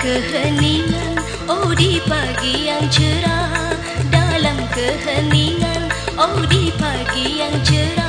keheningan. Oh di pagi yang cerah dalam keheningan. Oh di pagi yang cerah.